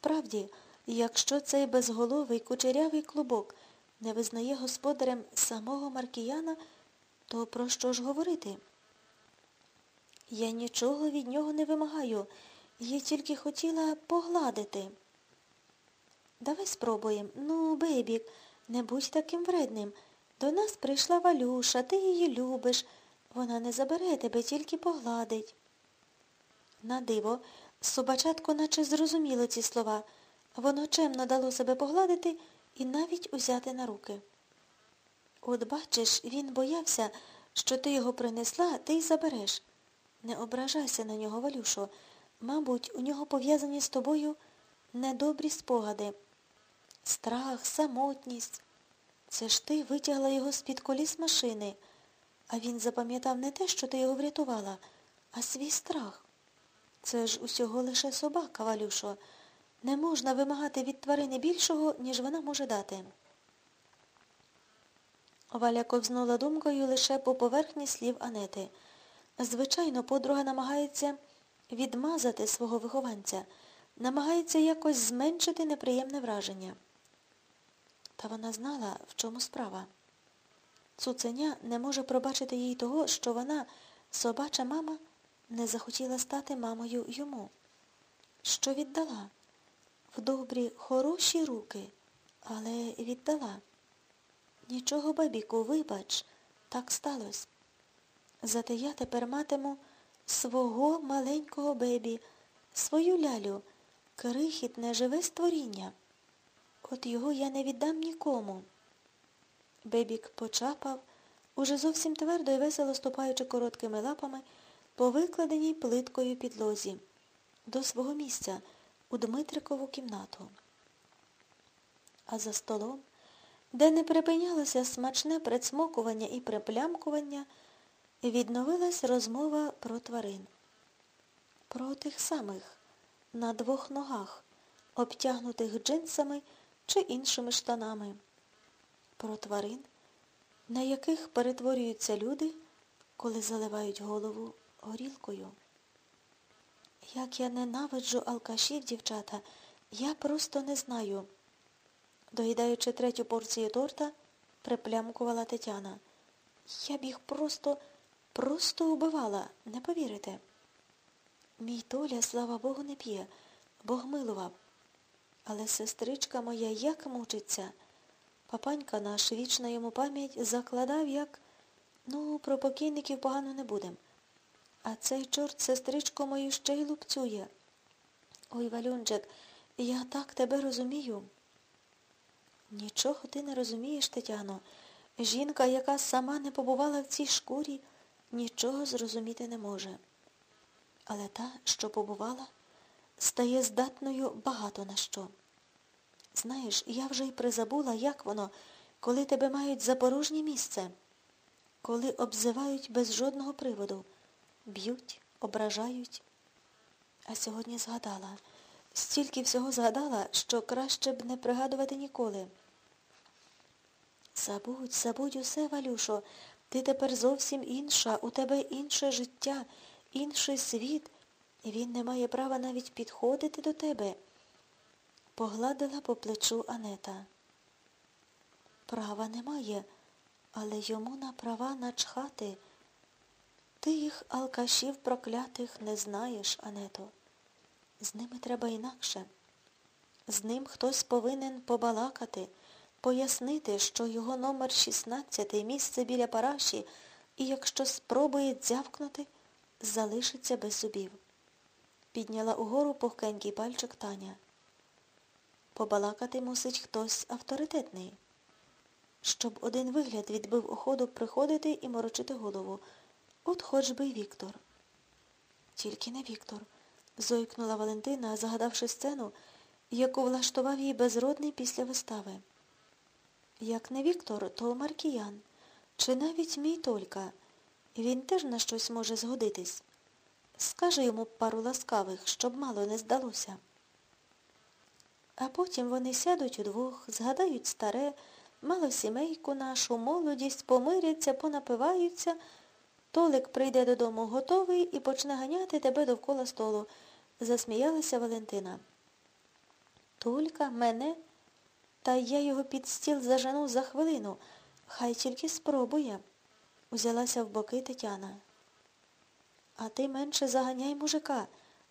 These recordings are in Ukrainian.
Справді, якщо цей безголовий кучерявий клубок не визнає господарем самого Маркіяна, то про що ж говорити? Я нічого від нього не вимагаю, я тільки хотіла погладити. Давай спробуємо. Ну, бейбік, не будь таким вредним. До нас прийшла Валюша, ти її любиш. Вона не забере тебе, тільки погладить. На диво, собачатко наче зрозуміло ці слова. Воно чемно дало себе погладити і навіть узяти на руки. От бачиш, він боявся, що ти його принесла, ти й забереш. Не ображайся на нього, Валюшо. Мабуть, у нього пов'язані з тобою недобрі спогади. Страх, самотність. Це ж ти витягла його з-під коліс машини, а він запам'ятав не те, що ти його врятувала, а свій страх. Це ж усього лише собака, Валюшо. Не можна вимагати від тварини більшого, ніж вона може дати. Валя ковзнула думкою лише по поверхні слів Анети. Звичайно, подруга намагається відмазати свого вихованця, намагається якось зменшити неприємне враження. Та вона знала, в чому справа. Цуценя не може пробачити їй того, що вона, собача мама, не захотіла стати мамою йому. Що віддала? В добрі, хороші руки, але віддала. Нічого, бабіку, вибач, так сталося. Зате я тепер матиму свого маленького бебі, свою лялю, крихітне живе створіння. От його я не віддам нікому. Бебік почапав, уже зовсім твердо і весело ступаючи короткими лапами по викладеній плиткою підлозі, до свого місця у Дмитрикову кімнату. А за столом, де не припинялося смачне прицмокування і приплямкування, відновилась розмова про тварин. Про тих самих, на двох ногах, обтягнутих джинсами чи іншими штанами. Про тварин, на яких перетворюються люди, коли заливають голову горілкою. Як я ненавиджу алкашів, дівчата, я просто не знаю. Доїдаючи третю порцію торта, приплямкувала Тетяна. Я б їх просто, просто убивала, не повірите. Мій Толя, слава Богу, не п'є, Бог милував. Але сестричка моя як мучиться. Папанька наш, вічна йому пам'ять, закладав, як, ну, про покійників погано не будем. А цей чорт сестричку мою ще й лупцює. Ой, Валюнчик, я так тебе розумію. Нічого ти не розумієш, Тетяно. Жінка, яка сама не побувала в цій шкурі, нічого зрозуміти не може. Але та, що побувала, стає здатною багато на що. Знаєш, я вже й призабула, як воно, коли тебе мають за порожнє місце, коли обзивають без жодного приводу, б'ють, ображають. А сьогодні згадала, стільки всього згадала, що краще б не пригадувати ніколи. Забудь, забудь усе, Валюшо, ти тепер зовсім інша, у тебе інше життя, інший світ, і він не має права навіть підходити до тебе. Погладила по плечу Анета. Права немає, але йому на права начхати. Ти їх алкашів проклятих не знаєш, Ането. З ними треба інакше. З ним хтось повинен побалакати, пояснити, що його номер 16 місце біля параші, і якщо спробує дзявкнути, залишиться без зубів. Підняла угору пухкенький пальчик Таня. Побалакати мусить хтось авторитетний, щоб один вигляд відбив оходу приходити і морочити голову. От хоч би й Віктор. Тільки не Віктор, зойкнула Валентина, загадавши сцену, яку влаштував їй безродний після вистави. Як не Віктор, то Маркіян, чи навіть мій Толька. Він теж на щось може згодитись. Скаже йому пару ласкавих, щоб мало не здалося. А потім вони сядуть удвох, згадають старе, мало сімейку нашу, молодість, помиряться, понапиваються. Толик прийде додому готовий і почне ганяти тебе довкола столу, засміялася Валентина. Тулька, мене? Та я його під стіл зажену за хвилину. Хай тільки спробує. Узялася в боки Тетяна. А ти менше заганяй мужика.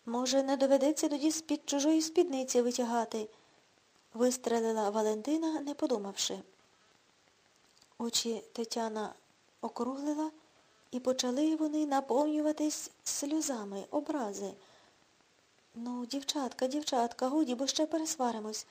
Може, не доведеться тоді з-під чужої спідниці витягати, вистрелила Валентина, не подумавши. Очі Тетяна округлила, і почали вони наповнюватись сльозами, образи. Ну, дівчатка, дівчатка, годі, бо ще пересваримось.